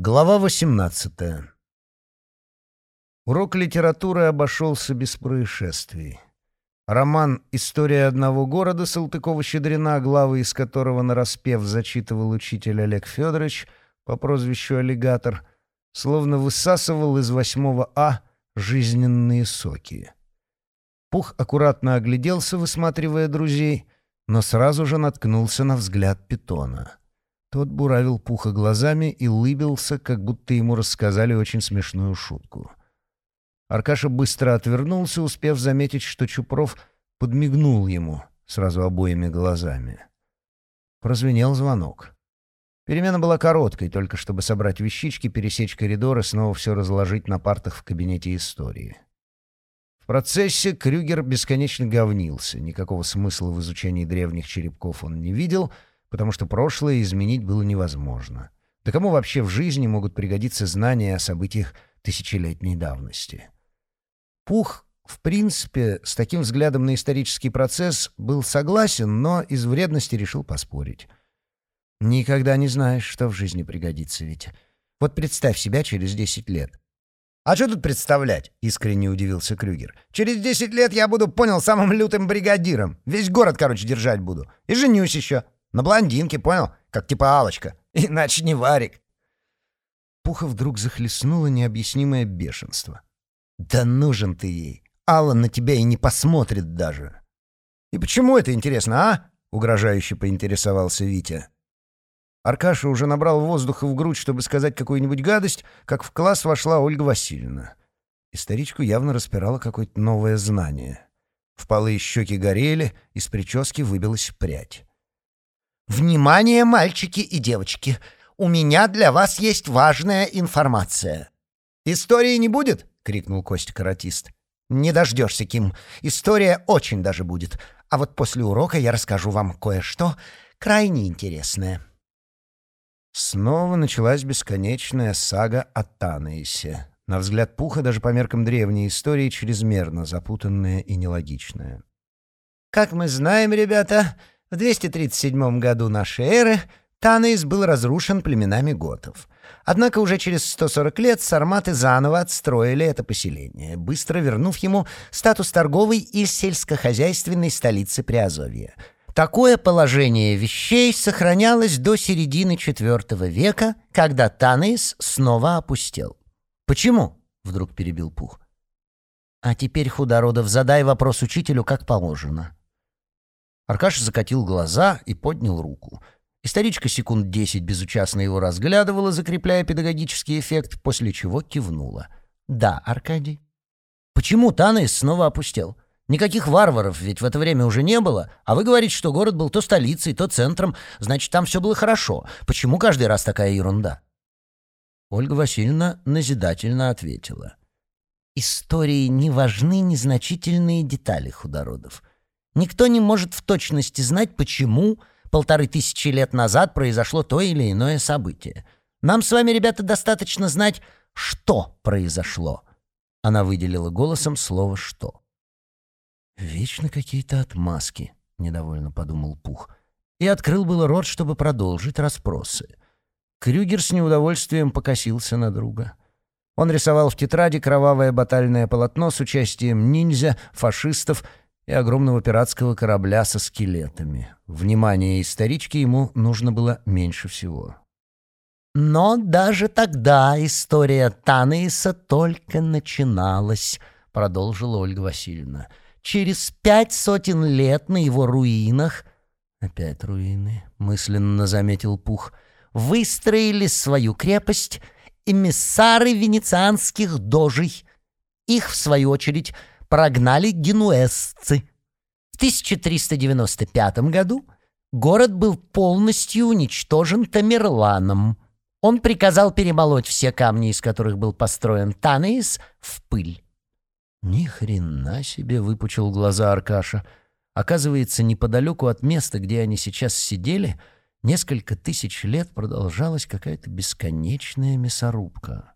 Глава 18 Урок литературы обошелся без происшествий. Роман «История одного города» Салтыкова-Щедрина, главы из которого нараспев зачитывал учитель Олег Федорович по прозвищу «Аллигатор», словно высасывал из восьмого А жизненные соки. Пух аккуратно огляделся, высматривая друзей, но сразу же наткнулся на взгляд питона. Тот буравил Пуха глазами и лыбился, как будто ему рассказали очень смешную шутку. Аркаша быстро отвернулся, успев заметить, что Чупров подмигнул ему сразу обоими глазами. Прозвенел звонок. Перемена была короткой, только чтобы собрать вещички, пересечь коридор и снова все разложить на партах в кабинете истории. В процессе Крюгер бесконечно говнился. Никакого смысла в изучении древних черепков он не видел — потому что прошлое изменить было невозможно. Да кому вообще в жизни могут пригодиться знания о событиях тысячелетней давности? Пух, в принципе, с таким взглядом на исторический процесс был согласен, но из вредности решил поспорить. Никогда не знаешь, что в жизни пригодится ведь. Вот представь себя через десять лет. «А что тут представлять?» — искренне удивился Крюгер. «Через десять лет я буду, понял, самым лютым бригадиром. Весь город, короче, держать буду. И женюсь еще. На блондинке, понял? Как типа алочка Иначе не варик. Пуха вдруг захлестнуло необъяснимое бешенство. «Да нужен ты ей! Алла на тебя и не посмотрит даже!» «И почему это интересно, а?» — угрожающе поинтересовался Витя. Аркаша уже набрал воздуха в грудь, чтобы сказать какую-нибудь гадость, как в класс вошла Ольга Васильевна. И старичку явно распирало какое-то новое знание. Впалые щеки горели, из прически выбилась прядь. «Внимание, мальчики и девочки! У меня для вас есть важная информация!» «Истории не будет?» — крикнул Костя-каратист. «Не дождешься, Ким. История очень даже будет. А вот после урока я расскажу вам кое-что крайне интересное». Снова началась бесконечная сага о Танаисе. На взгляд Пуха, даже по меркам древней истории, чрезмерно запутанная и нелогичная. «Как мы знаем, ребята, в 237 году нашей эры Танейс был разрушен племенами готов. Однако уже через 140 лет сарматы заново отстроили это поселение, быстро вернув ему статус торговой и сельскохозяйственной столицы Приазовья. Такое положение вещей сохранялось до середины IV века, когда Танейс снова опустел. «Почему?» — вдруг перебил Пух. «А теперь, Худородов, задай вопрос учителю, как положено». Аркаша закатил глаза и поднял руку. Историчка секунд десять безучастно его разглядывала, закрепляя педагогический эффект, после чего кивнула. «Да, Аркадий». «Почему Танес снова опустел? Никаких варваров ведь в это время уже не было, а вы говорите, что город был то столицей, то центром, значит, там все было хорошо. Почему каждый раз такая ерунда?» Ольга Васильевна назидательно ответила. «Истории не важны незначительные детали худородов. Никто не может в точности знать, почему полторы тысячи лет назад произошло то или иное событие. Нам с вами, ребята, достаточно знать, что произошло. Она выделила голосом слово «что». «Вечно какие-то отмазки», — недовольно подумал Пух. И открыл было рот, чтобы продолжить расспросы. Крюгер с неудовольствием покосился на друга. Он рисовал в тетради кровавое батальное полотно с участием ниндзя, фашистов и огромного пиратского корабля со скелетами. Внимание исторички ему нужно было меньше всего. «Но даже тогда история Танаиса только начиналась», — продолжила Ольга Васильевна. «Через пять сотен лет на его руинах...» «Опять руины», — мысленно заметил Пух. «Выстроили свою крепость эмиссары венецианских дожей. Их, в свою очередь, прогнали генуэзцы. В 1395 году город был полностью уничтожен Тамерланом. Он приказал перемолоть все камни, из которых был построен Танеис, в пыль. Ни хрена себе выпучил глаза Аркаша. Оказывается, неподалеку от места, где они сейчас сидели, несколько тысяч лет продолжалась какая-то бесконечная мясорубка.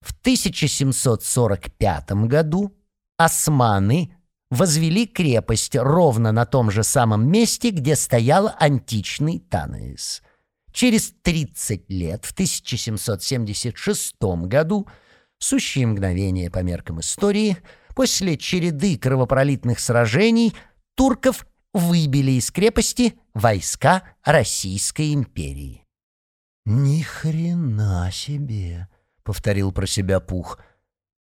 В 1745 году османы возвели крепость ровно на том же самом месте, где стоял античный Танаис. Через 30 лет, в 1776 году, сущие мгновения по меркам истории, после череды кровопролитных сражений, турков выбили из крепости войска Российской империи. «Ни хрена себе!» — повторил про себя Пух.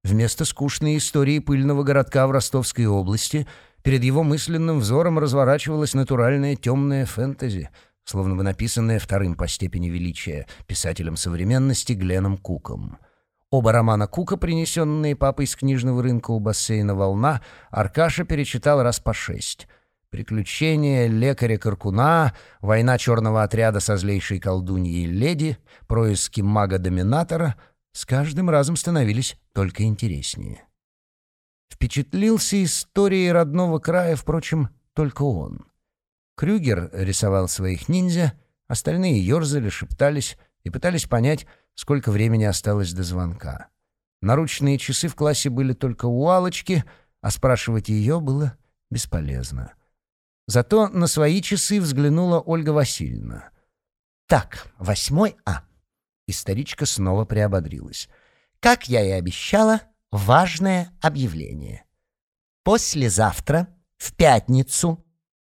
Вместо скучной истории пыльного городка в Ростовской области перед его мысленным взором разворачивалась натуральная темная фэнтези — словно бы написанное вторым по степени величия писателем современности Гленом Куком. Оба романа Кука, принесенные папой с книжного рынка у бассейна «Волна», Аркаша перечитал раз по шесть. «Приключения лекаря-каркуна», «Война черного отряда со злейшей колдуньей леди», «Происки мага-доминатора» с каждым разом становились только интереснее. Впечатлился историей родного края, впрочем, только он — Крюгер рисовал своих ниндзя, остальные ерзали, шептались и пытались понять, сколько времени осталось до звонка. Наручные часы в классе были только у Алочки, а спрашивать ее было бесполезно. Зато на свои часы взглянула Ольга Васильевна. «Так, восьмой А». Историчка снова приободрилась. «Как я и обещала, важное объявление. Послезавтра, в пятницу,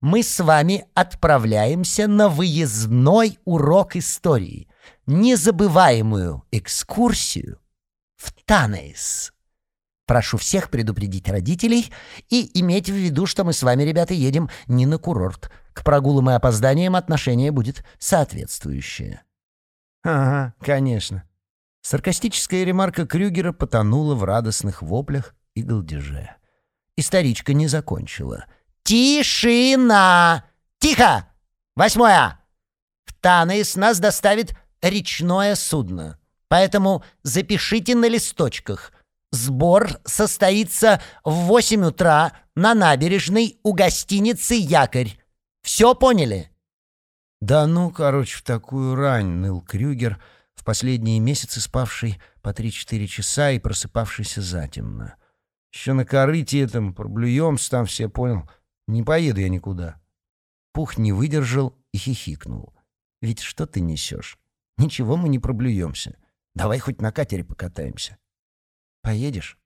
мы с вами отправляемся на выездной урок истории, незабываемую экскурсию в Танейс. Прошу всех предупредить родителей и иметь в виду, что мы с вами, ребята, едем не на курорт. К прогулам и опозданиям отношение будет соответствующее. Ага, конечно. Саркастическая ремарка Крюгера потонула в радостных воплях и голдеже. Историчка не закончила — «Тишина! Тихо! Восьмое! В Танейс нас доставит речное судно, поэтому запишите на листочках. Сбор состоится в восемь утра на набережной у гостиницы «Якорь». Все поняли?» «Да ну, короче, в такую рань», — ныл Крюгер, в последние месяцы спавший по три-четыре часа и просыпавшийся затемно. «Еще на корыте этом проблюемся там все, понял?» Не поеду я никуда. Пух не выдержал и хихикнул. Ведь что ты несешь? Ничего мы не проблюемся. Давай хоть на катере покатаемся. Поедешь?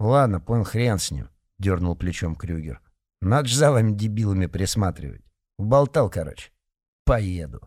Ладно, понял, хрен с ним, дернул плечом Крюгер. Надо же за вами дебилами присматривать. Уболтал, короче. Поеду.